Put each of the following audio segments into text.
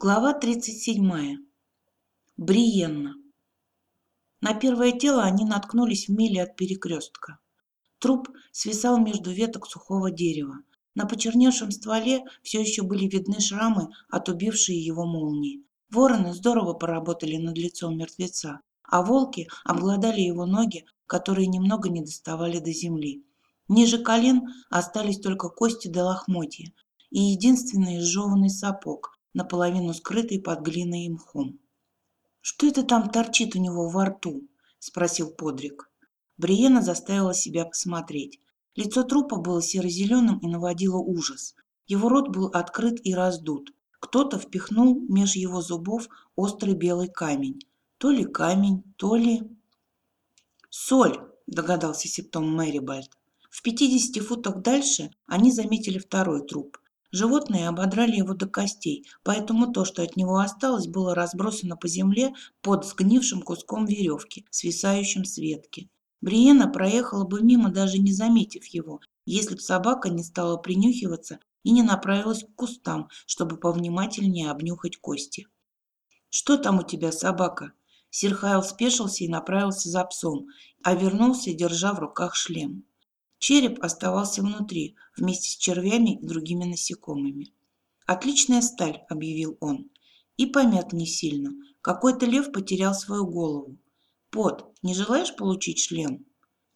Глава 37. Бриенна. На первое тело они наткнулись в миле от перекрестка. Труп свисал между веток сухого дерева. На почерневшем стволе все еще были видны шрамы от убившей его молнии. Вороны здорово поработали над лицом мертвеца, а волки обглодали его ноги, которые немного не доставали до земли. Ниже колен остались только кости до лохмотья и единственный изжеванный сапог – наполовину скрытый под глиной и мхом. «Что это там торчит у него во рту?» – спросил Подрик. Бриена заставила себя посмотреть. Лицо трупа было серо-зеленым и наводило ужас. Его рот был открыт и раздут. Кто-то впихнул меж его зубов острый белый камень. То ли камень, то ли... «Соль!» – догадался септом Мэрибальд. В пятидесяти футах дальше они заметили второй труп. Животные ободрали его до костей, поэтому то, что от него осталось, было разбросано по земле под сгнившим куском веревки, свисающим с ветки. Бриена проехала бы мимо, даже не заметив его, если б собака не стала принюхиваться и не направилась к кустам, чтобы повнимательнее обнюхать кости. «Что там у тебя, собака?» Сирхайл спешился и направился за псом, а вернулся, держа в руках шлем. Череп оставался внутри, вместе с червями и другими насекомыми. «Отличная сталь», — объявил он. И помят не сильно. Какой-то лев потерял свою голову. «Пот, не желаешь получить шлем?»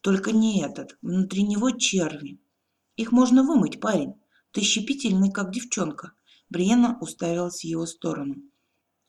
«Только не этот. Внутри него черви». «Их можно вымыть, парень. Ты щепетильный, как девчонка». Бриена уставилась в его сторону.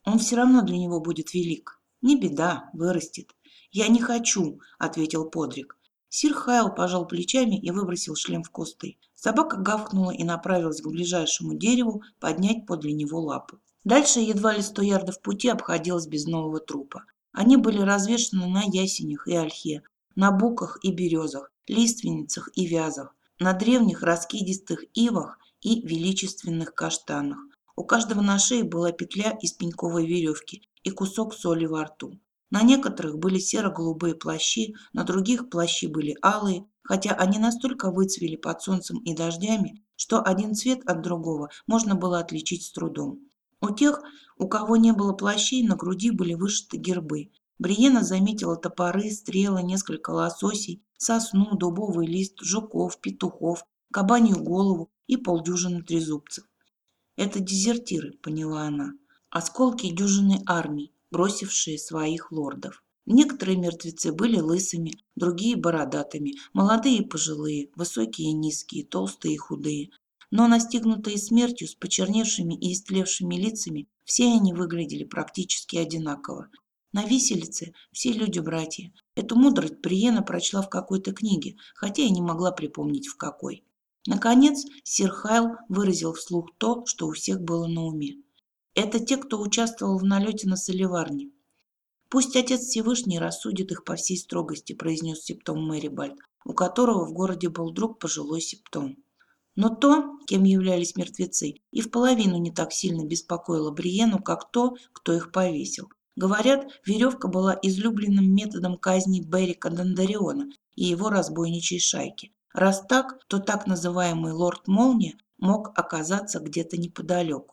«Он все равно для него будет велик. Не беда, вырастет». «Я не хочу», — ответил Подрик. Сир Хайл пожал плечами и выбросил шлем в кусты. Собака гавкнула и направилась к ближайшему дереву поднять подле него лапу. Дальше едва ли сто ярдов пути обходилось без нового трупа. Они были развешаны на ясенях и ольхе, на буках и березах, лиственницах и вязах, на древних раскидистых ивах и величественных каштанах. У каждого на шее была петля из пеньковой веревки и кусок соли во рту. На некоторых были серо-голубые плащи, на других плащи были алые, хотя они настолько выцвели под солнцем и дождями, что один цвет от другого можно было отличить с трудом. У тех, у кого не было плащей, на груди были вышиты гербы. Бриена заметила топоры, стрелы, несколько лососей, сосну, дубовый лист, жуков, петухов, кабанью голову и полдюжины трезубцев. «Это дезертиры», — поняла она. «Осколки дюжины армий, бросившие своих лордов. Некоторые мертвецы были лысыми, другие – бородатыми, молодые и пожилые, высокие и низкие, толстые и худые. Но настигнутые смертью с почерневшими и истлевшими лицами, все они выглядели практически одинаково. На виселице все люди-братья. Эту мудрость Бриена прочла в какой-то книге, хотя и не могла припомнить в какой. Наконец, сир Хайл выразил вслух то, что у всех было на уме. Это те, кто участвовал в налете на Соливарне. Пусть Отец Всевышний рассудит их по всей строгости, произнес септом Мэрибальд, у которого в городе был друг пожилой септом. Но то, кем являлись мертвецы, и в половину не так сильно беспокоило Бриену, как то, кто их повесил. Говорят, веревка была излюбленным методом казни Берика Дондариона и его разбойничьей шайки. Раз так, то так называемый лорд Молния мог оказаться где-то неподалеку.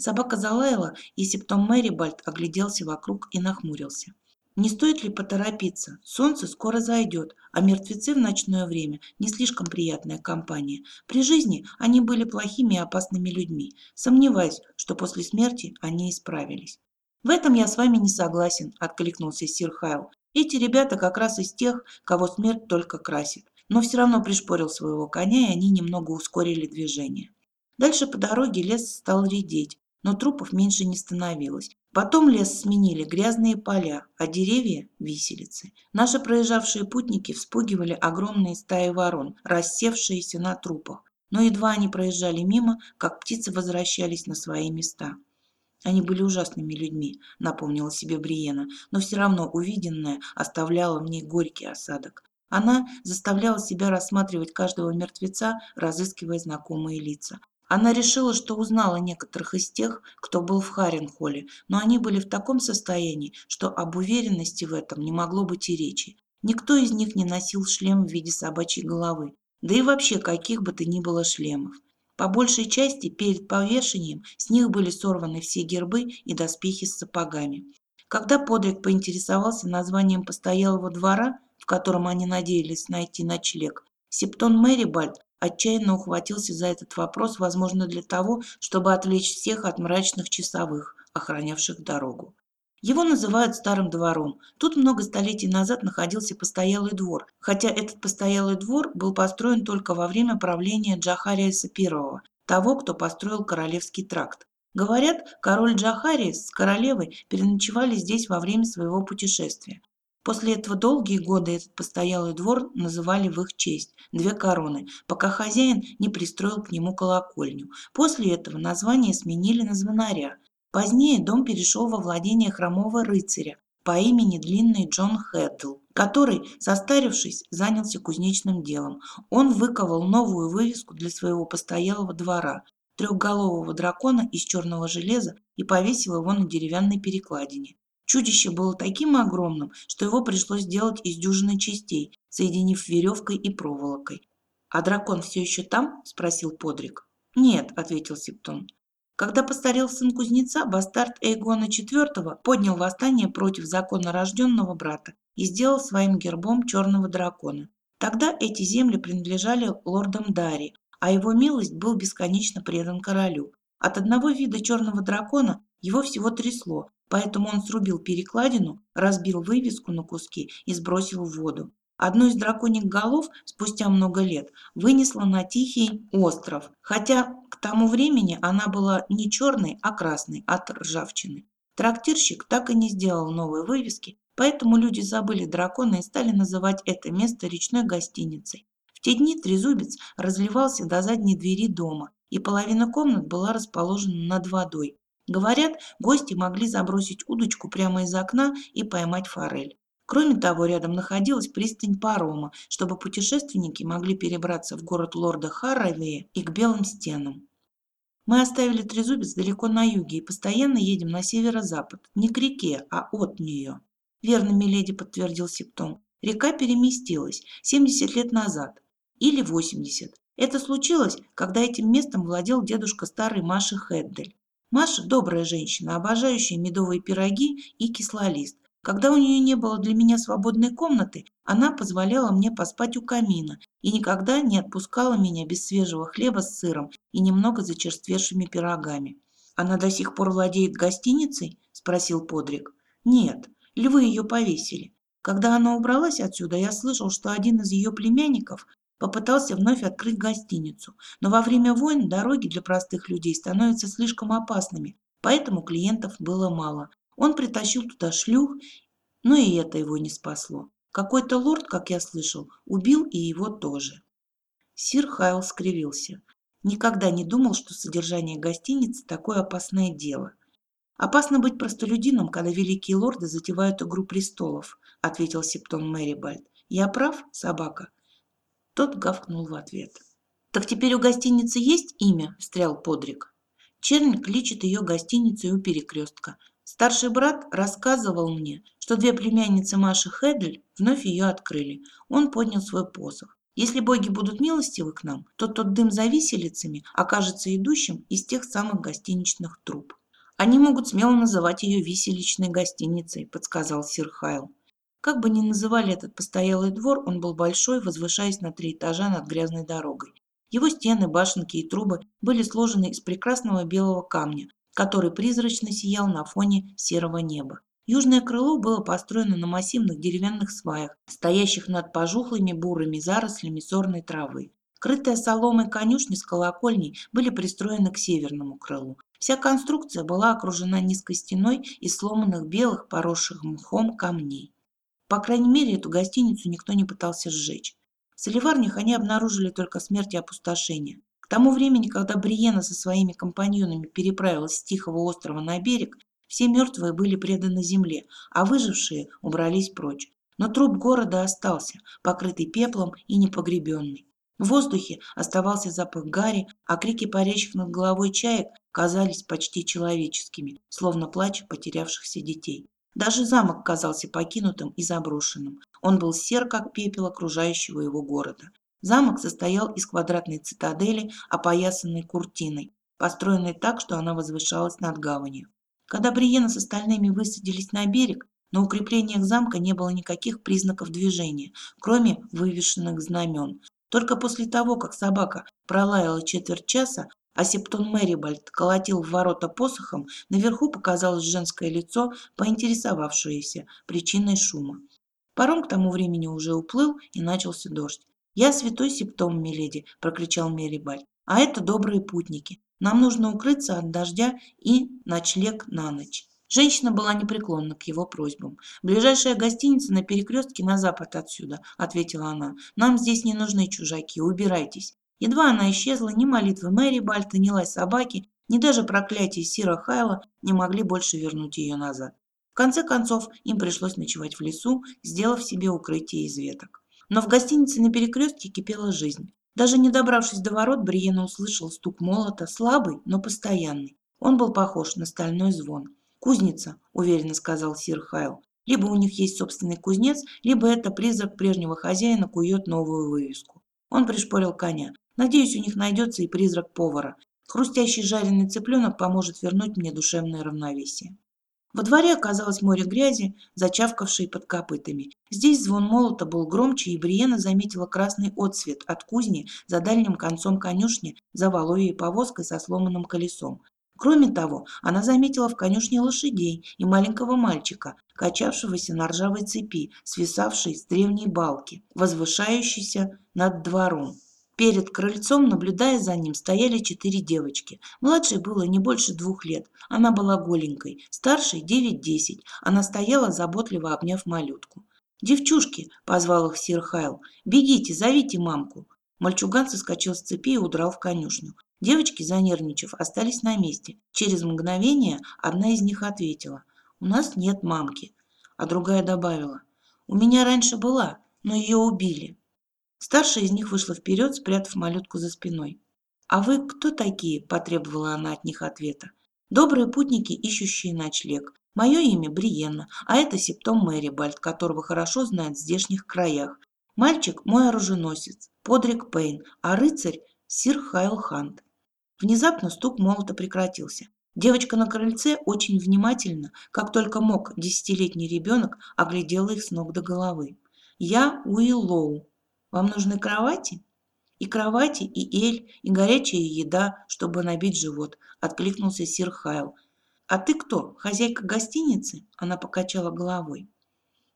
Собака залаяла, и септом Мэрибальд огляделся вокруг и нахмурился. Не стоит ли поторопиться? Солнце скоро зайдет, а мертвецы в ночное время не слишком приятная компания. При жизни они были плохими и опасными людьми. Сомневаюсь, что после смерти они исправились. «В этом я с вами не согласен», – откликнулся сир Хайл. «Эти ребята как раз из тех, кого смерть только красит». Но все равно пришпорил своего коня, и они немного ускорили движение. Дальше по дороге лес стал редеть, но трупов меньше не становилось. Потом лес сменили грязные поля, а деревья – виселицы. Наши проезжавшие путники вспугивали огромные стаи ворон, рассевшиеся на трупах. Но едва они проезжали мимо, как птицы возвращались на свои места. Они были ужасными людьми, напомнила себе Бриена, но все равно увиденное оставляло в ней горький осадок. Она заставляла себя рассматривать каждого мертвеца, разыскивая знакомые лица. Она решила, что узнала некоторых из тех, кто был в Харенхолле, но они были в таком состоянии, что об уверенности в этом не могло быть и речи. Никто из них не носил шлем в виде собачьей головы, да и вообще каких бы то ни было шлемов. По большей части перед повешением с них были сорваны все гербы и доспехи с сапогами. Когда Подрик поинтересовался названием постоялого двора, в котором они надеялись найти ночлег, Септон Мэрибальд отчаянно ухватился за этот вопрос, возможно, для того, чтобы отвлечь всех от мрачных часовых, охранявших дорогу. Его называют Старым двором. Тут много столетий назад находился постоялый двор, хотя этот постоялый двор был построен только во время правления Джахариеса I, того, кто построил Королевский тракт. Говорят, король Джахариес с королевой переночевали здесь во время своего путешествия. После этого долгие годы этот постоялый двор называли в их честь «Две короны», пока хозяин не пристроил к нему колокольню. После этого название сменили на звонаря. Позднее дом перешел во владение хромого рыцаря по имени Длинный Джон Хэддл, который, состарившись, занялся кузнечным делом. Он выковал новую вывеску для своего постоялого двора – трехголового дракона из черного железа и повесил его на деревянной перекладине. Чудище было таким огромным, что его пришлось сделать из дюжины частей, соединив веревкой и проволокой. «А дракон все еще там?» – спросил Подрик. «Нет», – ответил Септон. Когда постарел сын кузнеца, бастард Эйгона IV поднял восстание против закона рожденного брата и сделал своим гербом черного дракона. Тогда эти земли принадлежали лордам Дари, а его милость был бесконечно предан королю. От одного вида черного дракона его всего трясло, поэтому он срубил перекладину, разбил вывеску на куски и сбросил в воду. Одну из драконьих голов спустя много лет вынесла на Тихий остров, хотя к тому времени она была не черной, а красной от ржавчины. Трактирщик так и не сделал новой вывески, поэтому люди забыли дракона и стали называть это место речной гостиницей. В те дни трезубец разливался до задней двери дома, и половина комнат была расположена над водой. Говорят, гости могли забросить удочку прямо из окна и поймать форель. Кроме того, рядом находилась пристань парома, чтобы путешественники могли перебраться в город лорда Харравея и к Белым стенам. Мы оставили Трезубец далеко на юге и постоянно едем на северо-запад, не к реке, а от нее. Верно, миледи, подтвердил Септон. Река переместилась 70 лет назад. Или 80. Это случилось, когда этим местом владел дедушка старой Маши Хеддель. Маша – добрая женщина, обожающая медовые пироги и кислолист, когда у нее не было для меня свободной комнаты, она позволяла мне поспать у камина и никогда не отпускала меня без свежего хлеба с сыром и немного зачерствевшими пирогами. «Она до сих пор владеет гостиницей?» – спросил Подрик. «Нет, львы ее повесили. Когда она убралась отсюда, я слышал, что один из ее племянников попытался вновь открыть гостиницу. Но во время войн дороги для простых людей становятся слишком опасными, поэтому клиентов было мало. Он притащил туда шлюх, но и это его не спасло. Какой-то лорд, как я слышал, убил и его тоже. Сир Хайл скривился. Никогда не думал, что содержание гостиницы – такое опасное дело. «Опасно быть простолюдином, когда великие лорды затевают игру престолов», – ответил Септон Мэрибальд. «Я прав, собака?» Тот гавкнул в ответ. «Так теперь у гостиницы есть имя?» – встрял Подрик. Черник лечит ее гостиницей у перекрестка. Старший брат рассказывал мне, что две племянницы Маши Хедль вновь ее открыли. Он поднял свой посох. Если боги будут милостивы к нам, то тот дым за виселицами окажется идущим из тех самых гостиничных труб. Они могут смело называть ее виселичной гостиницей, подсказал сир Хайл. Как бы ни называли этот постоялый двор, он был большой, возвышаясь на три этажа над грязной дорогой. Его стены, башенки и трубы были сложены из прекрасного белого камня, который призрачно сиял на фоне серого неба. Южное крыло было построено на массивных деревянных сваях, стоящих над пожухлыми бурыми зарослями сорной травы. Крытая соломой конюшни с колокольней были пристроены к северному крылу. Вся конструкция была окружена низкой стеной из сломанных белых, поросших мхом камней. По крайней мере, эту гостиницу никто не пытался сжечь. В соливарнях они обнаружили только смерть и опустошение тому времени, когда Бриена со своими компаньонами переправилась с Тихого острова на берег, все мертвые были преданы земле, а выжившие убрались прочь. Но труп города остался, покрытый пеплом и непогребенный. В воздухе оставался запах гари, а крики парящих над головой чаек казались почти человеческими, словно плач потерявшихся детей. Даже замок казался покинутым и заброшенным. Он был сер, как пепел окружающего его города. Замок состоял из квадратной цитадели, опоясанной куртиной, построенной так, что она возвышалась над гаванью. Когда Бриена с остальными высадились на берег, на укреплениях замка не было никаких признаков движения, кроме вывешенных знамен. Только после того, как собака пролаяла четверть часа, а Септон Мэрибальд колотил в ворота посохом, наверху показалось женское лицо, поинтересовавшееся причиной шума. Паром к тому времени уже уплыл, и начался дождь. «Я святой Септом, миледи!» – прокричал Мерибальд. «А это добрые путники. Нам нужно укрыться от дождя и ночлег на ночь». Женщина была непреклонна к его просьбам. «Ближайшая гостиница на перекрестке на запад отсюда», – ответила она. «Нам здесь не нужны чужаки, убирайтесь». Едва она исчезла, ни молитвы Мэри Бальта, ни лай собаки, ни даже проклятие Сира Хайла не могли больше вернуть ее назад. В конце концов, им пришлось ночевать в лесу, сделав себе укрытие из веток. Но в гостинице на перекрестке кипела жизнь. Даже не добравшись до ворот, Бриена услышал стук молота, слабый, но постоянный. Он был похож на стальной звон. «Кузница», – уверенно сказал сир Хайл. «Либо у них есть собственный кузнец, либо это призрак прежнего хозяина кует новую вывеску». Он пришпорил коня. «Надеюсь, у них найдется и призрак повара. Хрустящий жареный цыпленок поможет вернуть мне душевное равновесие». Во дворе оказалось море грязи, зачавкавшей под копытами. Здесь звон молота был громче, и Бриена заметила красный отсвет от кузни за дальним концом конюшни за воловьей повозкой со сломанным колесом. Кроме того, она заметила в конюшне лошадей и маленького мальчика, качавшегося на ржавой цепи, свисавшей с древней балки, возвышающейся над двором. Перед крыльцом, наблюдая за ним, стояли четыре девочки. Младшей было не больше двух лет. Она была голенькой, старшей девять-десять. Она стояла, заботливо обняв малютку. «Девчушки!» – позвал их сир Хайл. «Бегите, зовите мамку!» Мальчуган соскочил с цепи и удрал в конюшню. Девочки, занервничав, остались на месте. Через мгновение одна из них ответила. «У нас нет мамки». А другая добавила. «У меня раньше была, но ее убили». Старшая из них вышла вперед, спрятав малютку за спиной. «А вы кто такие?» – потребовала она от них ответа. «Добрые путники, ищущие ночлег. Мое имя Бриенна, а это септом Мэрибальд, которого хорошо знают в здешних краях. Мальчик – мой оруженосец, Подрик Пейн, а рыцарь – Сир Хайл Хант. Внезапно стук молота прекратился. Девочка на крыльце очень внимательно, как только мог десятилетний ребенок, оглядела их с ног до головы. «Я Уиллоу. Вам нужны кровати?» «И кровати, и эль, и горячая еда, чтобы набить живот», – откликнулся сир Хайл. «А ты кто, хозяйка гостиницы?» – она покачала головой.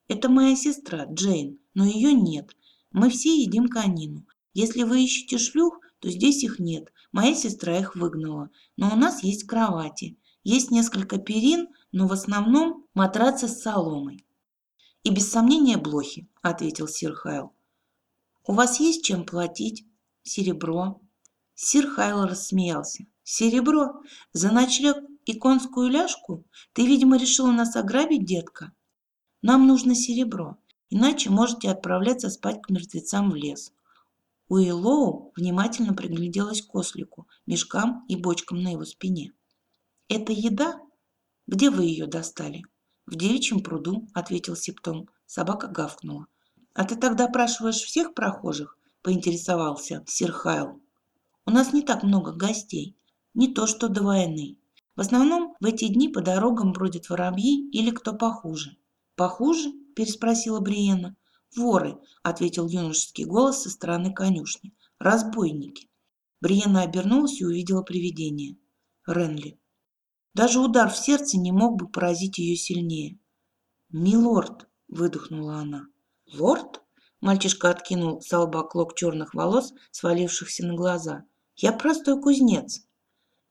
«Это моя сестра, Джейн, но ее нет. Мы все едим конину. Если вы ищете шлюх, то здесь их нет. Моя сестра их выгнала. Но у нас есть кровати. Есть несколько перин, но в основном матрацы с соломой. И без сомнения блохи, ответил сир Хайл. У вас есть чем платить? Серебро. Сир Хайл рассмеялся. Серебро? За ночлег и конскую ляжку? Ты, видимо, решила нас ограбить, детка? Нам нужно серебро, иначе можете отправляться спать к мертвецам в лес. Уиллоу внимательно пригляделась к ослику, мешкам и бочкам на его спине. «Это еда? Где вы ее достали?» «В девичьем пруду», — ответил Септом. Собака гавкнула. «А ты тогда опрашиваешь всех прохожих?» — поинтересовался сир Хайл. «У нас не так много гостей. Не то что до войны. В основном в эти дни по дорогам бродят воробьи или кто похуже». «Похуже?» – переспросила Бриена. «Воры», — ответил юношеский голос со стороны конюшни. «Разбойники». Бриена обернулась и увидела привидение. Ренли. Даже удар в сердце не мог бы поразить ее сильнее. «Милорд», — выдохнула она. «Лорд?» — мальчишка откинул с лба клок черных волос, свалившихся на глаза. «Я простой кузнец».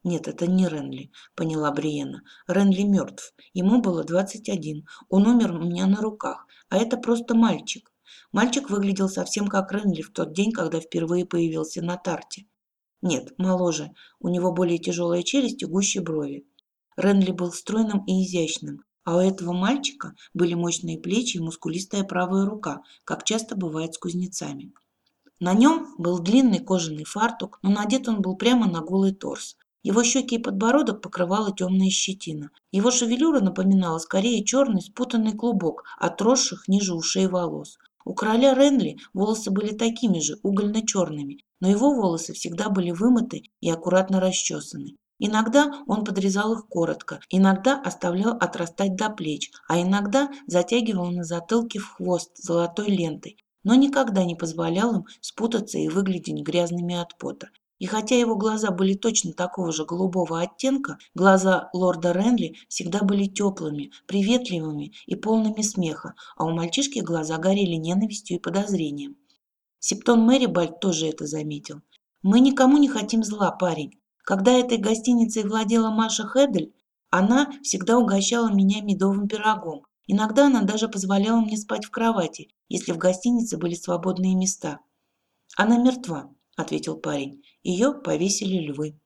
«Нет, это не Ренли», — поняла Бриена. «Ренли мертв. Ему было двадцать один. Он умер у меня на руках. А это просто мальчик. Мальчик выглядел совсем как Ренли в тот день, когда впервые появился на тарте. Нет, моложе, у него более тяжелая челюсть и гуще брови. Ренли был стройным и изящным, а у этого мальчика были мощные плечи и мускулистая правая рука, как часто бывает с кузнецами. На нем был длинный кожаный фартук, но надет он был прямо на голый торс. Его щеки и подбородок покрывала темная щетина. Его шевелюра напоминала скорее черный спутанный клубок, отросших ниже ушей волос. У короля Ренли волосы были такими же, угольно-черными, но его волосы всегда были вымыты и аккуратно расчесаны. Иногда он подрезал их коротко, иногда оставлял отрастать до плеч, а иногда затягивал на затылке в хвост золотой лентой, но никогда не позволял им спутаться и выглядеть грязными от пота. И хотя его глаза были точно такого же голубого оттенка, глаза лорда Ренли всегда были теплыми, приветливыми и полными смеха, а у мальчишки глаза горели ненавистью и подозрением. Септон Мэрибальд тоже это заметил. «Мы никому не хотим зла, парень. Когда этой гостиницей владела Маша Хедель, она всегда угощала меня медовым пирогом. Иногда она даже позволяла мне спать в кровати, если в гостинице были свободные места. Она мертва, ответил парень. Ее повесили львы.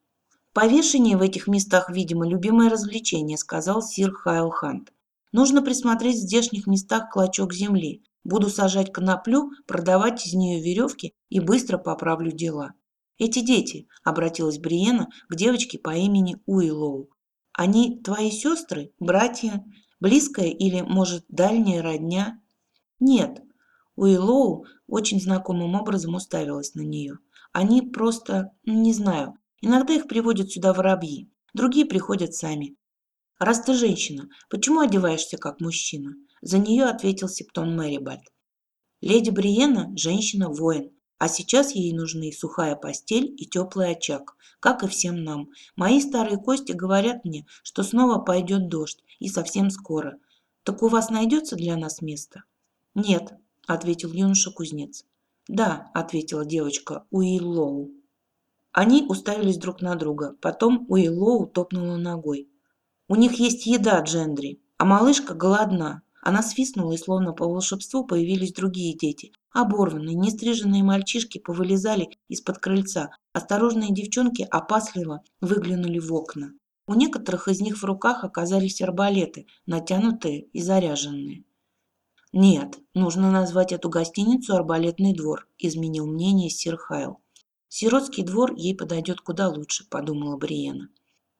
Повешение в этих местах, видимо, любимое развлечение, сказал сир Хайл Хант. Нужно присмотреть в здешних местах клочок земли. Буду сажать коноплю, продавать из нее веревки и быстро поправлю дела. «Эти дети», — обратилась Бриена к девочке по имени Уиллоу. «Они твои сестры, братья, близкая или, может, дальняя родня?» «Нет». Уиллоу очень знакомым образом уставилась на нее. «Они просто, не знаю, иногда их приводят сюда воробьи, другие приходят сами. Раз ты женщина, почему одеваешься как мужчина?» За нее ответил Септон Мэрибальд. «Леди Бриена – женщина-воин, а сейчас ей нужны сухая постель и теплый очаг, как и всем нам. Мои старые кости говорят мне, что снова пойдет дождь, и совсем скоро. Так у вас найдется для нас место? Нет, ответил юноша-кузнец. Да, ответила девочка Уиллоу. Они уставились друг на друга. Потом Уиллоу топнула ногой. У них есть еда, Джендри, а малышка голодна. Она свистнула, и словно по волшебству появились другие дети. Оборванные, нестриженные мальчишки повылезали из-под крыльца. Осторожные девчонки опасливо выглянули в окна. У некоторых из них в руках оказались арбалеты, натянутые и заряженные. «Нет, нужно назвать эту гостиницу «Арбалетный двор», – изменил мнение сир Хайл. «Сиротский двор ей подойдет куда лучше», – подумала Бриена.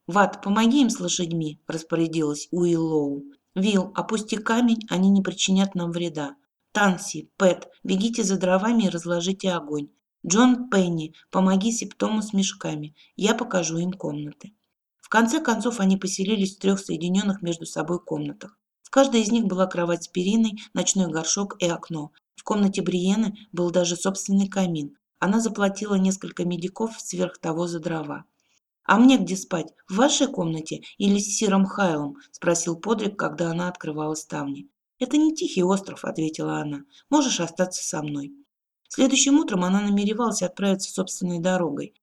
«Ват, помоги им с лошадьми», – распорядилась Уиллоу. «Вилл, опусти камень, они не причинят нам вреда. Танси, Пэт, бегите за дровами и разложите огонь. Джон Пенни, помоги септому с мешками. Я покажу им комнаты». В конце концов они поселились в трех соединенных между собой комнатах. В каждой из них была кровать с периной, ночной горшок и окно. В комнате Бриены был даже собственный камин. Она заплатила несколько медиков сверх того за дрова. «А мне где спать? В вашей комнате или с Сиром Хайлом?» – спросил Подрик, когда она открывала ставни. «Это не тихий остров», – ответила она. «Можешь остаться со мной». Следующим утром она намеревалась отправиться собственной дорогой.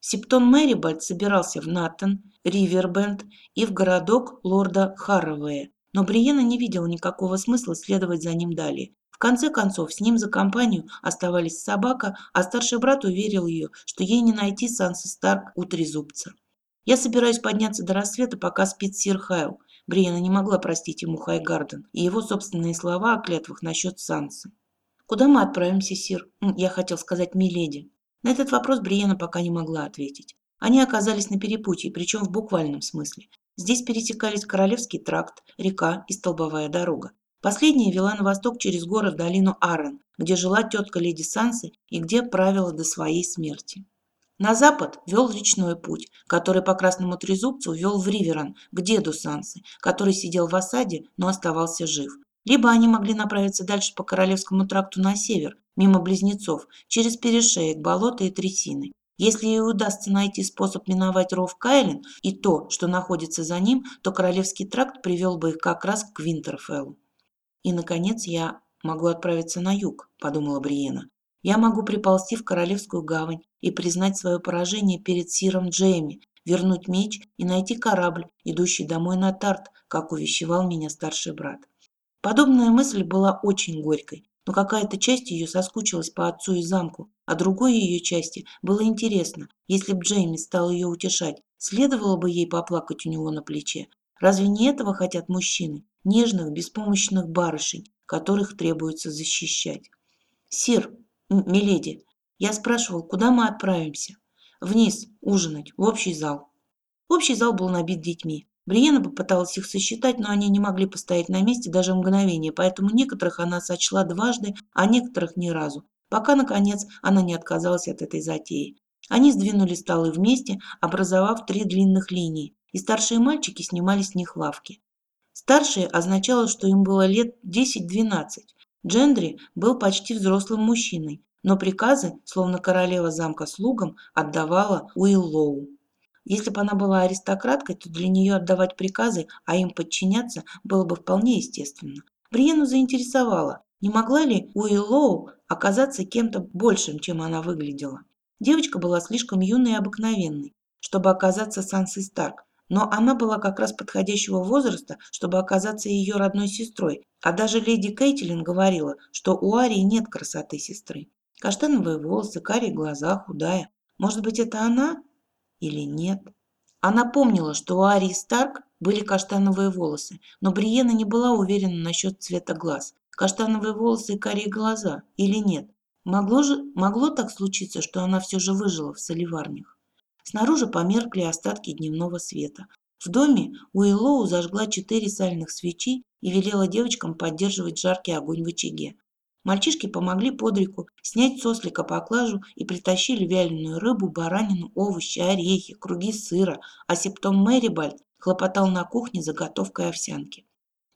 Септон Мэрибальд собирался в Наттон, Ривербенд и в городок лорда Харровея, но Бриена не видела никакого смысла следовать за ним далее. В конце концов, с ним за компанию оставались собака, а старший брат уверил ее, что ей не найти Санса Старк у Трезубца. «Я собираюсь подняться до рассвета, пока спит сир Хайл». Бриена не могла простить ему Хайгарден и его собственные слова о клятвах насчет Сансы. «Куда мы отправимся, сир?» «Я хотел сказать Миледи». На этот вопрос Бриена пока не могла ответить. Они оказались на перепутье, причем в буквальном смысле. Здесь пересекались Королевский тракт, река и столбовая дорога. Последняя вела на восток через горы в долину Арен, где жила тетка леди Сансы и где правила до своей смерти. На запад вел речной путь, который по Красному Трезубцу вел в Риверан, к деду Сансы, который сидел в осаде, но оставался жив. Либо они могли направиться дальше по Королевскому тракту на север, мимо Близнецов, через перешеек, болота и трясины. Если ей удастся найти способ миновать ров Кайлин и то, что находится за ним, то Королевский тракт привел бы их как раз к Винтерфеллу. И, наконец, я могу отправиться на юг, подумала Бриена. Я могу приползти в Королевскую гавань и признать свое поражение перед Сиром Джейми, вернуть меч и найти корабль, идущий домой на Тарт, как увещевал меня старший брат. Подобная мысль была очень горькой, но какая-то часть ее соскучилась по отцу и замку, а другой ее части было интересно, если б Джейми стал ее утешать, следовало бы ей поплакать у него на плече. Разве не этого хотят мужчины? Нежных, беспомощных барышень, которых требуется защищать. «Сир, миледи, я спрашивал, куда мы отправимся?» «Вниз, ужинать, в общий зал». Общий зал был набит детьми. Бриена попыталась их сосчитать, но они не могли постоять на месте даже мгновение, поэтому некоторых она сочла дважды, а некоторых ни разу, пока, наконец, она не отказалась от этой затеи. Они сдвинули столы вместе, образовав три длинных линии, и старшие мальчики снимали с них лавки. Старшие означало, что им было лет 10-12. Джендри был почти взрослым мужчиной, но приказы, словно королева замка слугам, отдавала Уиллоу. Если бы она была аристократкой, то для нее отдавать приказы, а им подчиняться, было бы вполне естественно. Бриену заинтересовало, не могла ли Уиллоу оказаться кем-то большим, чем она выглядела. Девочка была слишком юной и обыкновенной, чтобы оказаться Сансой Старк, но она была как раз подходящего возраста, чтобы оказаться ее родной сестрой, а даже леди Кейтилин говорила, что у Арии нет красоты сестры. Каштановые волосы, карие глаза, худая. Может быть, это она или нет? Она помнила, что у Арии Старк были каштановые волосы, но Бриена не была уверена насчет цвета глаз. Каштановые волосы и карие глаза или нет? Могло, же, могло так случиться, что она все же выжила в соливарнях. Снаружи померкли остатки дневного света. В доме Уиллоу зажгла четыре сальных свечи и велела девочкам поддерживать жаркий огонь в очаге. Мальчишки помогли Подрику снять с ослика поклажу и притащили вяленую рыбу, баранину, овощи, орехи, круги сыра, а септом Мэрибальд хлопотал на кухне заготовкой овсянки.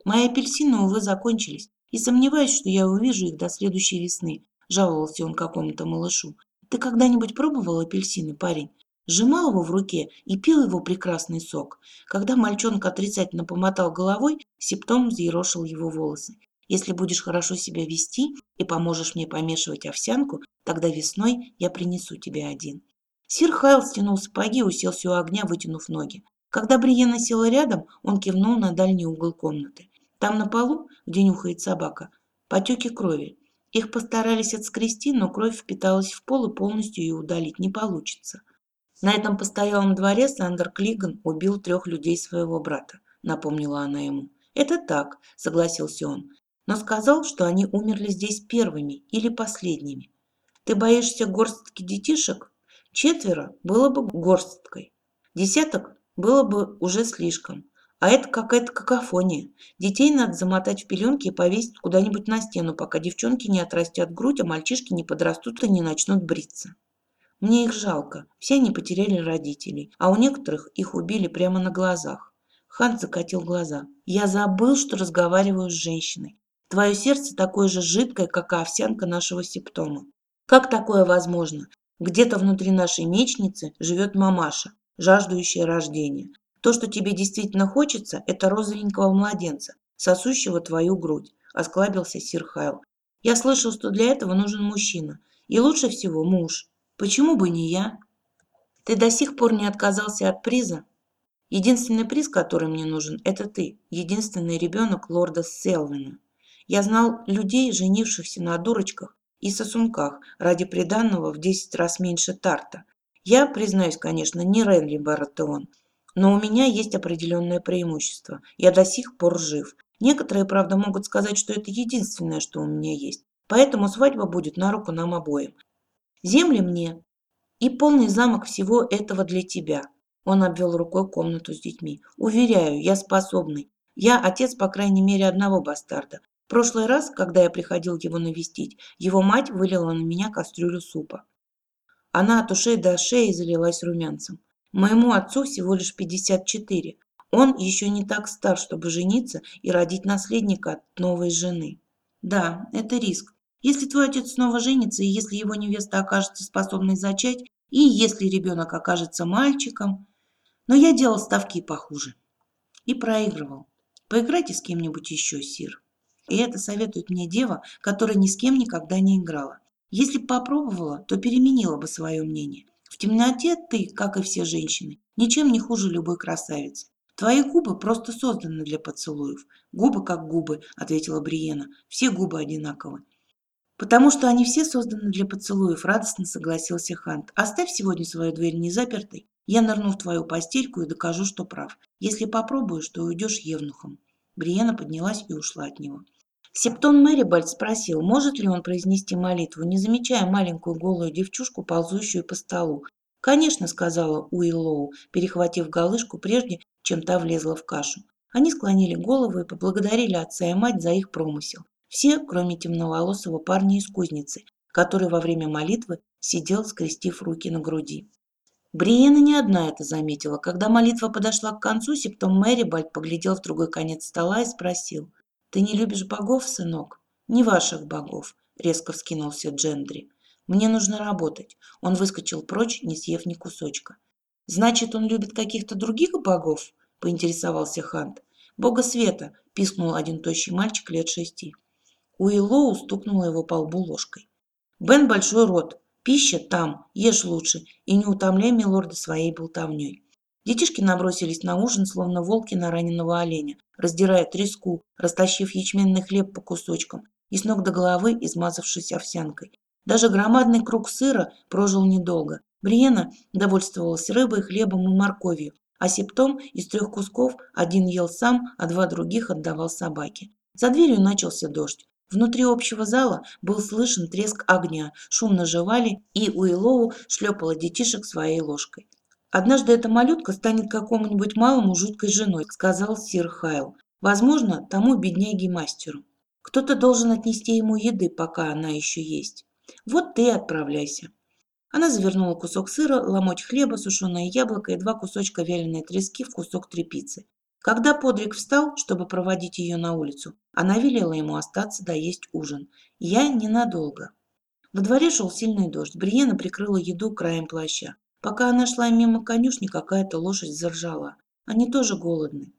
Мои апельсины, увы, закончились, и сомневаюсь, что я увижу их до следующей весны, жаловался он какому-то малышу. Ты когда-нибудь пробовал апельсины, парень? Сжимал его в руке и пил его прекрасный сок. Когда мальчонка отрицательно помотал головой, септом взъерошил его волосы. Если будешь хорошо себя вести и поможешь мне помешивать овсянку, тогда весной я принесу тебе один. Сир Хайл стянул сапоги и уселся у огня, вытянув ноги. Когда Бриена села рядом, он кивнул на дальний угол комнаты. Там на полу, где нюхает собака, потеки крови. Их постарались отскрести, но кровь впиталась в пол и полностью ее удалить не получится. На этом постоялом дворе Сандер Клиган убил трех людей своего брата, напомнила она ему. Это так, согласился он но сказал, что они умерли здесь первыми или последними. Ты боишься горстки детишек? Четверо было бы горсткой. Десяток было бы уже слишком. А это какая-то какофония. Детей надо замотать в пеленки и повесить куда-нибудь на стену, пока девчонки не отрастят грудь, а мальчишки не подрастут и не начнут бриться. Мне их жалко. Все они потеряли родителей, а у некоторых их убили прямо на глазах. Хан закатил глаза. Я забыл, что разговариваю с женщиной. Твое сердце такое же жидкое, как и овсянка нашего септома. Как такое возможно? Где-то внутри нашей мечницы живет мамаша, жаждущая рождения. То, что тебе действительно хочется, это розовенького младенца, сосущего твою грудь, осклабился сир Хайл. Я слышал, что для этого нужен мужчина. И лучше всего муж. Почему бы не я? Ты до сих пор не отказался от приза? Единственный приз, который мне нужен, это ты, единственный ребенок лорда Селвина. Я знал людей, женившихся на дурочках и сосунках ради приданного в десять раз меньше тарта. Я, признаюсь, конечно, не Ренли Баратеон, но у меня есть определенное преимущество. Я до сих пор жив. Некоторые, правда, могут сказать, что это единственное, что у меня есть. Поэтому свадьба будет на руку нам обоим. Земли мне и полный замок всего этого для тебя. Он обвел рукой комнату с детьми. Уверяю, я способный. Я отец, по крайней мере, одного бастарда прошлый раз, когда я приходил его навестить, его мать вылила на меня кастрюлю супа. Она от ушей до шеи залилась румянцем. Моему отцу всего лишь 54. Он еще не так стар, чтобы жениться и родить наследника от новой жены. Да, это риск. Если твой отец снова женится, и если его невеста окажется способной зачать, и если ребенок окажется мальчиком. Но я делал ставки похуже. И проигрывал. Поиграйте с кем-нибудь еще, Сир. И это советует мне дева, которая ни с кем никогда не играла. Если бы попробовала, то переменила бы свое мнение. В темноте ты, как и все женщины, ничем не хуже любой красавицы. Твои губы просто созданы для поцелуев. Губы как губы, ответила Бриена. Все губы одинаковы. Потому что они все созданы для поцелуев, радостно согласился Хант. Оставь сегодня свою дверь не запертой. Я нырну в твою постельку и докажу, что прав. Если попробуешь, то уйдешь евнухом. Бриена поднялась и ушла от него. Септон Мэрибальд спросил, может ли он произнести молитву, не замечая маленькую голую девчушку, ползущую по столу. «Конечно», — сказала Уиллоу, перехватив галышку, прежде чем та влезла в кашу. Они склонили головы и поблагодарили отца и мать за их промысел. Все, кроме темноволосого парня из кузницы, который во время молитвы сидел, скрестив руки на груди. Бриена не одна это заметила. Когда молитва подошла к концу, септом Мэрибальд поглядел в другой конец стола и спросил. «Ты не любишь богов, сынок?» «Не ваших богов», — резко вскинулся Джендри. «Мне нужно работать». Он выскочил прочь, не съев ни кусочка. «Значит, он любит каких-то других богов?» — поинтересовался Хант. «Бога света!» – пискнул один тощий мальчик лет шести. Уиллоу стукнула его по лбу ложкой. «Бен большой рот. Пища там. Ешь лучше. И не утомляй милорда своей болтовней». Детишки набросились на ужин, словно волки на раненого оленя, раздирая треску, растащив ячменный хлеб по кусочкам и с ног до головы измазавшись овсянкой. Даже громадный круг сыра прожил недолго. Бриена довольствовалась рыбой, хлебом и морковью, а септом из трех кусков один ел сам, а два других отдавал собаке. За дверью начался дождь. Внутри общего зала был слышен треск огня, шумно жевали, и Уиллоу шлепала детишек своей ложкой. «Однажды эта малютка станет какому-нибудь малому жуткой женой», сказал сир Хайл. «Возможно, тому бедняге-мастеру. Кто-то должен отнести ему еды, пока она еще есть. Вот ты отправляйся». Она завернула кусок сыра, ломоть хлеба, сушеное яблоко и два кусочка вяленой трески в кусок трепицы. Когда Подрик встал, чтобы проводить ее на улицу, она велела ему остаться доесть ужин. Я ненадолго. Во дворе шел сильный дождь. Бриена прикрыла еду краем плаща. Пока она шла мимо конюшни, какая-то лошадь заржала. Они тоже голодны.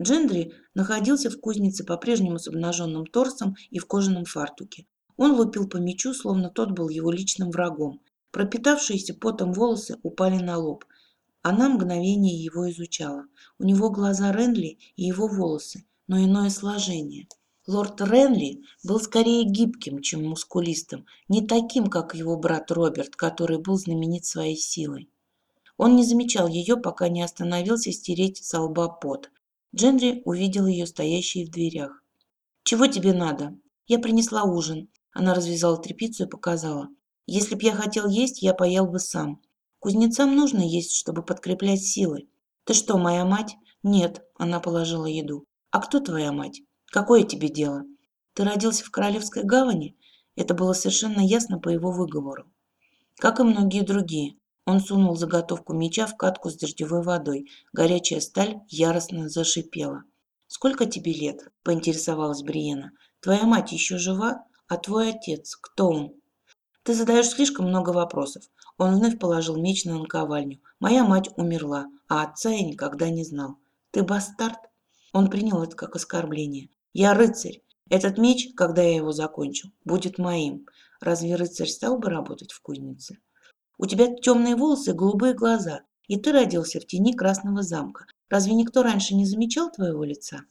Джендри находился в кузнице по-прежнему с обнаженным торсом и в кожаном фартуке. Он лупил по мечу, словно тот был его личным врагом. Пропитавшиеся потом волосы упали на лоб. Она мгновение его изучала. У него глаза Ренли и его волосы, но иное сложение. Лорд Ренли был скорее гибким, чем мускулистым, не таким, как его брат Роберт, который был знаменит своей силой. Он не замечал ее, пока не остановился стереть со лба пот. Дженри увидел ее стоящей в дверях. «Чего тебе надо?» «Я принесла ужин». Она развязала тряпицу и показала. Если б я хотел есть, я поел бы сам. Кузнецам нужно есть, чтобы подкреплять силы. Ты что, моя мать? Нет, она положила еду. А кто твоя мать? Какое тебе дело? Ты родился в Королевской гавани? Это было совершенно ясно по его выговору. Как и многие другие. Он сунул заготовку меча в катку с дождевой водой. Горячая сталь яростно зашипела. «Сколько тебе лет?» – поинтересовалась Бриена. «Твоя мать еще жива? А твой отец? Кто он?» Ты задаешь слишком много вопросов. Он вновь положил меч на наковальню. Моя мать умерла, а отца я никогда не знал. Ты бастард? Он принял это как оскорбление. Я рыцарь. Этот меч, когда я его закончу, будет моим. Разве рыцарь стал бы работать в кузнице? У тебя темные волосы и голубые глаза, и ты родился в тени Красного замка. Разве никто раньше не замечал твоего лица?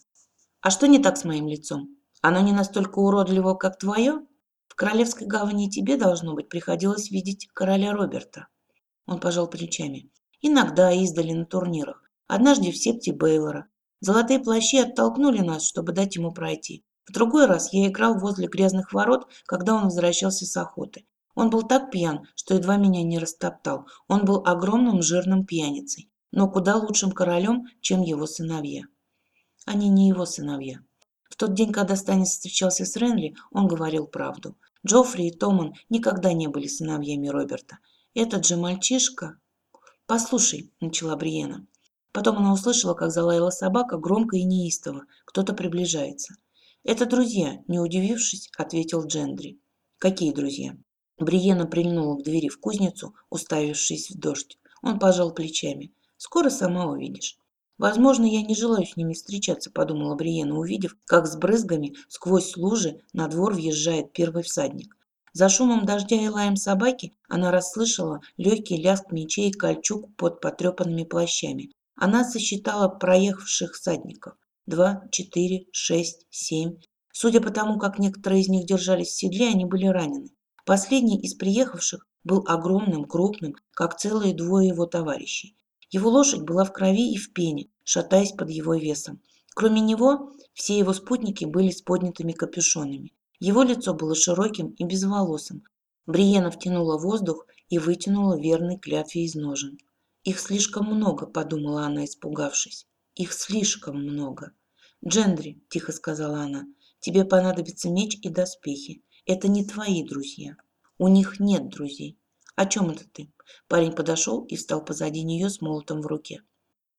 А что не так с моим лицом? Оно не настолько уродливо, как твое? Королевской гавани тебе, должно быть, приходилось видеть короля Роберта. Он пожал плечами. Иногда издали на турнирах. Однажды в септе Бейлора. Золотые плащи оттолкнули нас, чтобы дать ему пройти. В другой раз я играл возле грязных ворот, когда он возвращался с охоты. Он был так пьян, что едва меня не растоптал. Он был огромным жирным пьяницей, но куда лучшим королем, чем его сыновья. Они не его сыновья. В тот день, когда Станис встречался с Ренли, он говорил правду. Джоффри и Томан никогда не были сыновьями Роберта. Этот же мальчишка... «Послушай», — начала Бриена. Потом она услышала, как залаяла собака громко и неистово. Кто-то приближается. «Это друзья», — не удивившись, ответил Джендри. «Какие друзья?» Бриена прильнула к двери в кузницу, уставившись в дождь. Он пожал плечами. «Скоро сама увидишь». «Возможно, я не желаю с ними встречаться», – подумала Бриена, увидев, как с брызгами сквозь лужи на двор въезжает первый всадник. За шумом дождя и лаем собаки она расслышала легкий лязг мечей и кольчуг под потрепанными плащами. Она сосчитала проехавших всадников. Два, четыре, шесть, семь. Судя по тому, как некоторые из них держались в седле, они были ранены. Последний из приехавших был огромным, крупным, как целые двое его товарищей. Его лошадь была в крови и в пене, шатаясь под его весом. Кроме него, все его спутники были с поднятыми капюшонами. Его лицо было широким и безволосым. Бриена втянула воздух и вытянула верный клятве из ножен. «Их слишком много», — подумала она, испугавшись. «Их слишком много». «Джендри», — тихо сказала она, — «тебе понадобится меч и доспехи. Это не твои друзья. У них нет друзей. О чем это ты?» Парень подошел и встал позади нее с молотом в руке.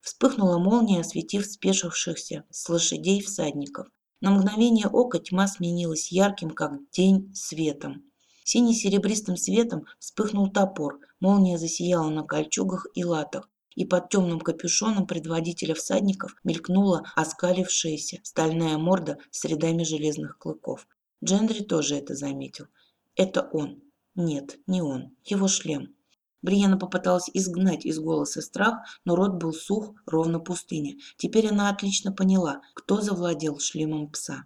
Вспыхнула молния, осветив спешившихся с лошадей всадников. На мгновение ока тьма сменилась ярким, как день, светом. Сине-серебристым светом вспыхнул топор, молния засияла на кольчугах и латах, и под темным капюшоном предводителя всадников мелькнула оскалившаяся стальная морда с рядами железных клыков. Джендри тоже это заметил. Это он. Нет, не он. Его шлем. Бриена попыталась изгнать из голоса страх, но рот был сух, ровно пустыня. Теперь она отлично поняла, кто завладел шлемом пса.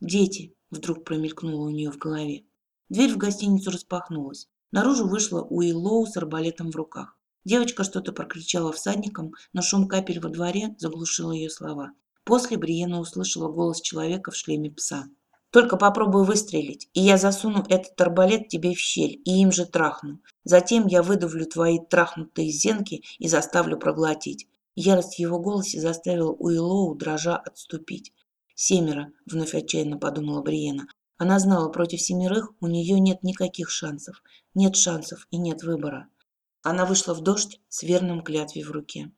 «Дети!» – вдруг промелькнуло у нее в голове. Дверь в гостиницу распахнулась. Наружу вышла Уиллоу с арбалетом в руках. Девочка что-то прокричала всадникам, но шум капель во дворе заглушил ее слова. После Бриена услышала голос человека в шлеме пса. Только попробуй выстрелить, и я засуну этот арбалет тебе в щель, и им же трахну. Затем я выдавлю твои трахнутые зенки и заставлю проглотить. Ярость в его голосе заставила Уиллоу дрожа отступить. «Семеро», — вновь отчаянно подумала Бриена. Она знала, против семерых у нее нет никаких шансов. Нет шансов и нет выбора. Она вышла в дождь с верным клятвей в руке.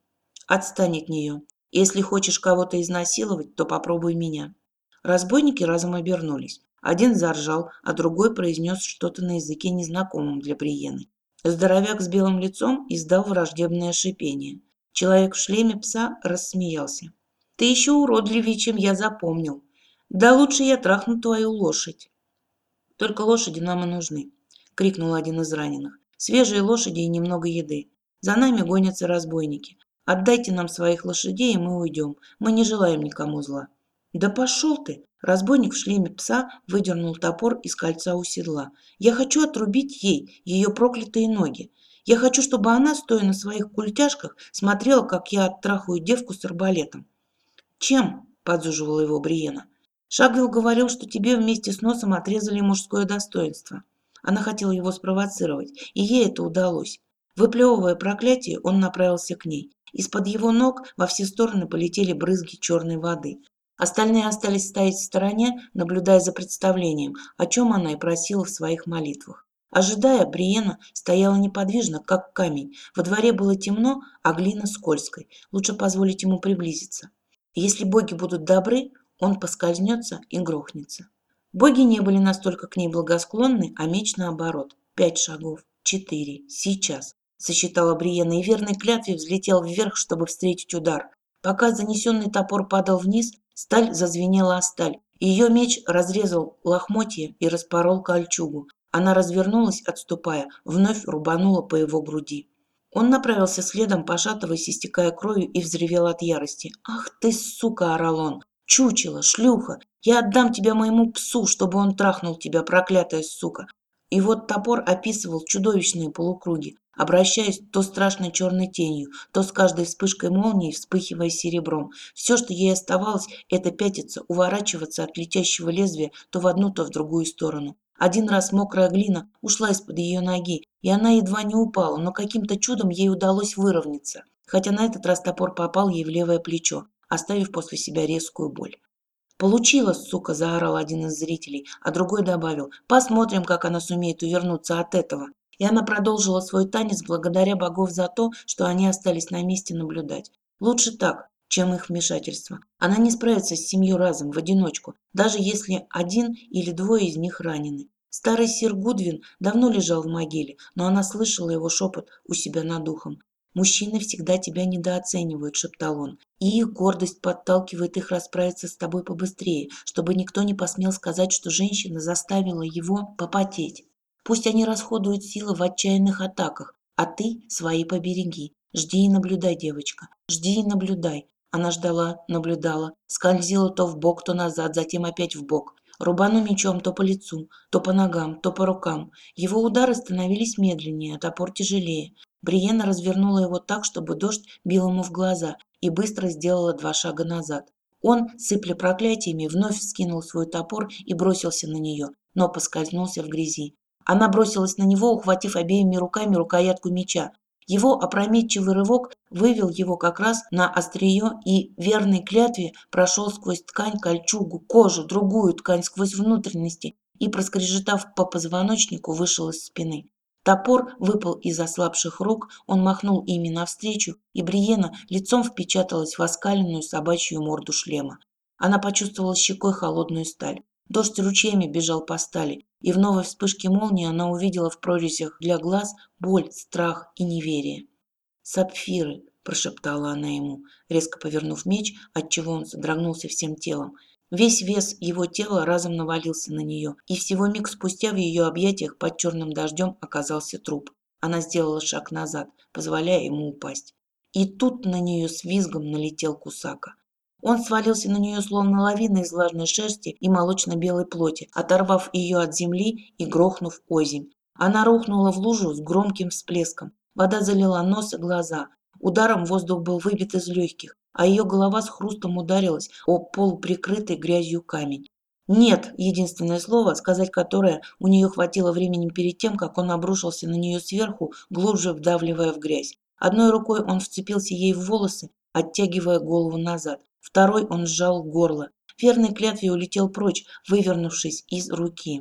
«Отстань от нее. Если хочешь кого-то изнасиловать, то попробуй меня». Разбойники разом обернулись. Один заржал, а другой произнес что-то на языке незнакомом для Бриены. Здоровяк с белым лицом издал враждебное шипение. Человек в шлеме пса рассмеялся. «Ты еще уродливее, чем я запомнил. Да лучше я трахну твою лошадь». «Только лошади нам и нужны», — крикнул один из раненых. «Свежие лошади и немного еды. За нами гонятся разбойники. Отдайте нам своих лошадей, и мы уйдем. Мы не желаем никому зла». «Да пошел ты!» Разбойник в шлеме пса выдернул топор из кольца у седла. «Я хочу отрубить ей ее проклятые ноги. Я хочу, чтобы она, стоя на своих культяшках, смотрела, как я оттрахаю девку с арбалетом». «Чем?» – подзуживала его Бриена. «Шагвилл говорил, что тебе вместе с носом отрезали мужское достоинство». Она хотела его спровоцировать, и ей это удалось. Выплевывая проклятие, он направился к ней. Из-под его ног во все стороны полетели брызги черной воды. Остальные остались стоять в стороне, наблюдая за представлением, о чем она и просила в своих молитвах. Ожидая, Бриена стояла неподвижно, как камень. Во дворе было темно, а глина скользкой. Лучше позволить ему приблизиться. Если боги будут добры, он поскользнется и грохнется. Боги не были настолько к ней благосклонны, а меч наоборот. Пять шагов. Четыре. Сейчас. Сосчитала Бриена и верной клятве взлетел вверх, чтобы встретить удар. Пока занесенный топор падал вниз, Сталь зазвенела о сталь. Ее меч разрезал лохмотья и распорол кольчугу. Она развернулась, отступая, вновь рубанула по его груди. Он направился следом, пошатываясь, истекая кровью, и взревел от ярости. «Ах ты, сука!» – орал он. «Чучело, шлюха! Я отдам тебя моему псу, чтобы он трахнул тебя, проклятая сука!» И вот топор описывал чудовищные полукруги обращаясь то страшной черной тенью, то с каждой вспышкой молнии вспыхивая серебром. Все, что ей оставалось, это пятиться, уворачиваться от летящего лезвия то в одну, то в другую сторону. Один раз мокрая глина ушла из-под ее ноги, и она едва не упала, но каким-то чудом ей удалось выровняться, хотя на этот раз топор попал ей в левое плечо, оставив после себя резкую боль. «Получилось, сука!» – заорал один из зрителей, а другой добавил «Посмотрим, как она сумеет увернуться от этого». И она продолжила свой танец благодаря богов за то, что они остались на месте наблюдать. Лучше так, чем их вмешательство. Она не справится с семью разом, в одиночку, даже если один или двое из них ранены. Старый сир Гудвин давно лежал в могиле, но она слышала его шепот у себя над ухом. «Мужчины всегда тебя недооценивают», – шептал он. «И их гордость подталкивает их расправиться с тобой побыстрее, чтобы никто не посмел сказать, что женщина заставила его попотеть». Пусть они расходуют силы в отчаянных атаках, а ты свои побереги. Жди и наблюдай, девочка. Жди и наблюдай. Она ждала, наблюдала, скользила то в бок, то назад, затем опять в бок. Рубану мечом то по лицу, то по ногам, то по рукам. Его удары становились медленнее, а топор тяжелее. Бриена развернула его так, чтобы дождь бил ему в глаза, и быстро сделала два шага назад. Он, сыпля проклятиями, вновь скинул свой топор и бросился на нее, но поскользнулся в грязи. Она бросилась на него, ухватив обеими руками рукоятку меча. Его опрометчивый рывок вывел его как раз на острие и верной клятве прошел сквозь ткань, кольчугу, кожу, другую ткань, сквозь внутренности и, проскрежетав по позвоночнику, вышел из спины. Топор выпал из ослабших рук, он махнул ими навстречу, и Бриена лицом впечаталась в оскаленную собачью морду шлема. Она почувствовала щекой холодную сталь. Дождь ручьями бежал по стали, и в новой вспышке молнии она увидела в прорезях для глаз боль, страх и неверие. «Сапфиры!» – прошептала она ему, резко повернув меч, отчего он содрогнулся всем телом. Весь вес его тела разом навалился на нее, и всего миг спустя в ее объятиях под черным дождем оказался труп. Она сделала шаг назад, позволяя ему упасть. И тут на нее с визгом налетел Кусака. Он свалился на нее словно лавина из влажной шерсти и молочно-белой плоти, оторвав ее от земли и грохнув озимь. Она рухнула в лужу с громким всплеском. Вода залила нос и глаза. Ударом воздух был выбит из легких, а ее голова с хрустом ударилась о пол прикрытый грязью камень. «Нет» – единственное слово, сказать которое у нее хватило времени перед тем, как он обрушился на нее сверху, глубже вдавливая в грязь. Одной рукой он вцепился ей в волосы, оттягивая голову назад. Второй он сжал горло. Верный клятве улетел прочь, вывернувшись из руки.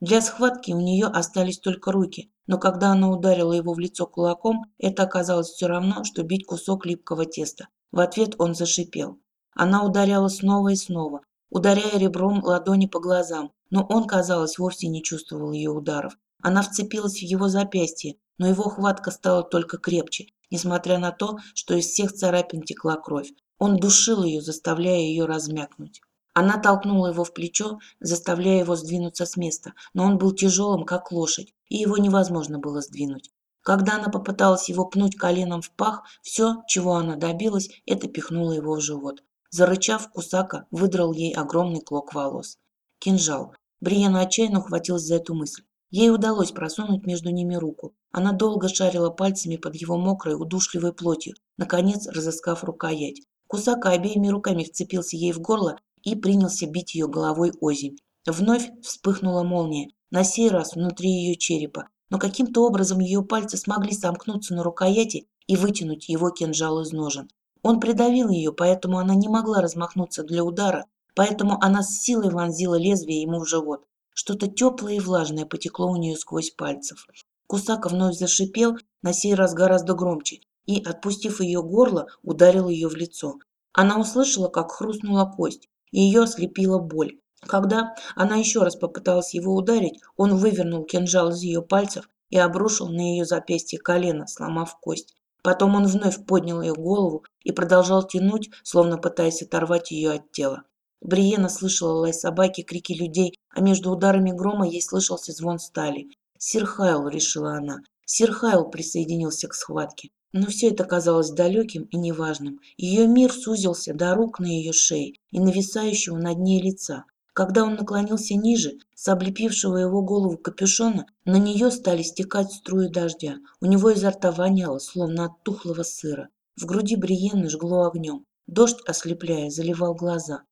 Для схватки у нее остались только руки, но когда она ударила его в лицо кулаком, это оказалось все равно, что бить кусок липкого теста. В ответ он зашипел. Она ударяла снова и снова, ударяя ребром ладони по глазам, но он, казалось, вовсе не чувствовал ее ударов. Она вцепилась в его запястье, но его хватка стала только крепче, несмотря на то, что из всех царапин текла кровь. Он душил ее, заставляя ее размякнуть. Она толкнула его в плечо, заставляя его сдвинуться с места, но он был тяжелым, как лошадь, и его невозможно было сдвинуть. Когда она попыталась его пнуть коленом в пах, все, чего она добилась, это пихнуло его в живот. Зарычав, Кусака выдрал ей огромный клок волос. Кинжал. Бриена отчаянно ухватилась за эту мысль. Ей удалось просунуть между ними руку. Она долго шарила пальцами под его мокрой, удушливой плотью, наконец разыскав рукоять. Кусака обеими руками вцепился ей в горло и принялся бить ее головой озимь. Вновь вспыхнула молния, на сей раз внутри ее черепа, но каким-то образом ее пальцы смогли сомкнуться на рукояти и вытянуть его кинжал из ножен. Он придавил ее, поэтому она не могла размахнуться для удара, поэтому она с силой вонзила лезвие ему в живот. Что-то теплое и влажное потекло у нее сквозь пальцев. Кусака вновь зашипел, на сей раз гораздо громче, и, отпустив ее горло, ударил ее в лицо. Она услышала, как хрустнула кость, и ее ослепила боль. Когда она еще раз попыталась его ударить, он вывернул кинжал из ее пальцев и обрушил на ее запястье колено, сломав кость. Потом он вновь поднял ее голову и продолжал тянуть, словно пытаясь оторвать ее от тела. Бриена слышала лай собаки, крики людей, а между ударами грома ей слышался звон стали. «Сирхайл», — решила она. Сирхайл присоединился к схватке. Но все это казалось далеким и неважным. Ее мир сузился до рук на ее шее и нависающего над ней лица. Когда он наклонился ниже, с облепившего его голову капюшона, на нее стали стекать струи дождя. У него изо рта воняло, словно от тухлого сыра. В груди Бриенны жгло огнем. Дождь, ослепляя, заливал глаза.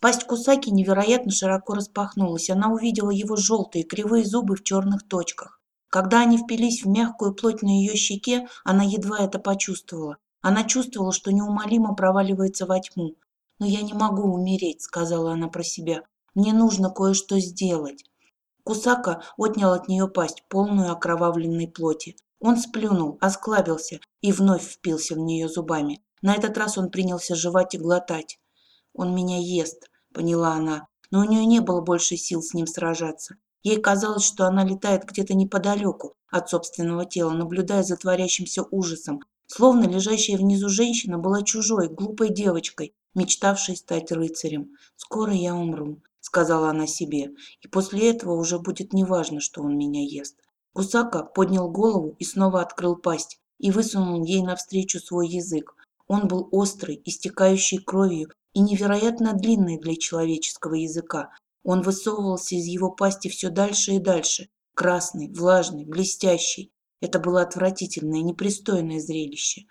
Пасть Кусаки невероятно широко распахнулась. Она увидела его желтые кривые зубы в черных точках. Когда они впились в мягкую плоть на ее щеке, она едва это почувствовала. Она чувствовала, что неумолимо проваливается во тьму. «Но я не могу умереть», — сказала она про себя. «Мне нужно кое-что сделать». Кусака отнял от нее пасть, полную окровавленной плоти. Он сплюнул, осклабился и вновь впился в нее зубами. На этот раз он принялся жевать и глотать. «Он меня ест», — поняла она, но у нее не было больше сил с ним сражаться. Ей казалось, что она летает где-то неподалеку от собственного тела, наблюдая за творящимся ужасом, словно лежащая внизу женщина была чужой, глупой девочкой, мечтавшей стать рыцарем. «Скоро я умру», — сказала она себе, «и после этого уже будет неважно, что он меня ест». Кусака поднял голову и снова открыл пасть и высунул ей навстречу свой язык. Он был острый, истекающий кровью и невероятно длинный для человеческого языка, он высовывался из его пасти все дальше и дальше, красный, влажный, блестящий. Это было отвратительное, непристойное зрелище.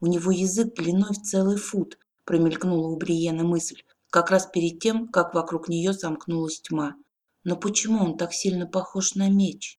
У него язык длиной в целый фут, промелькнула у Бриены мысль, как раз перед тем, как вокруг нее замкнулась тьма. Но почему он так сильно похож на меч?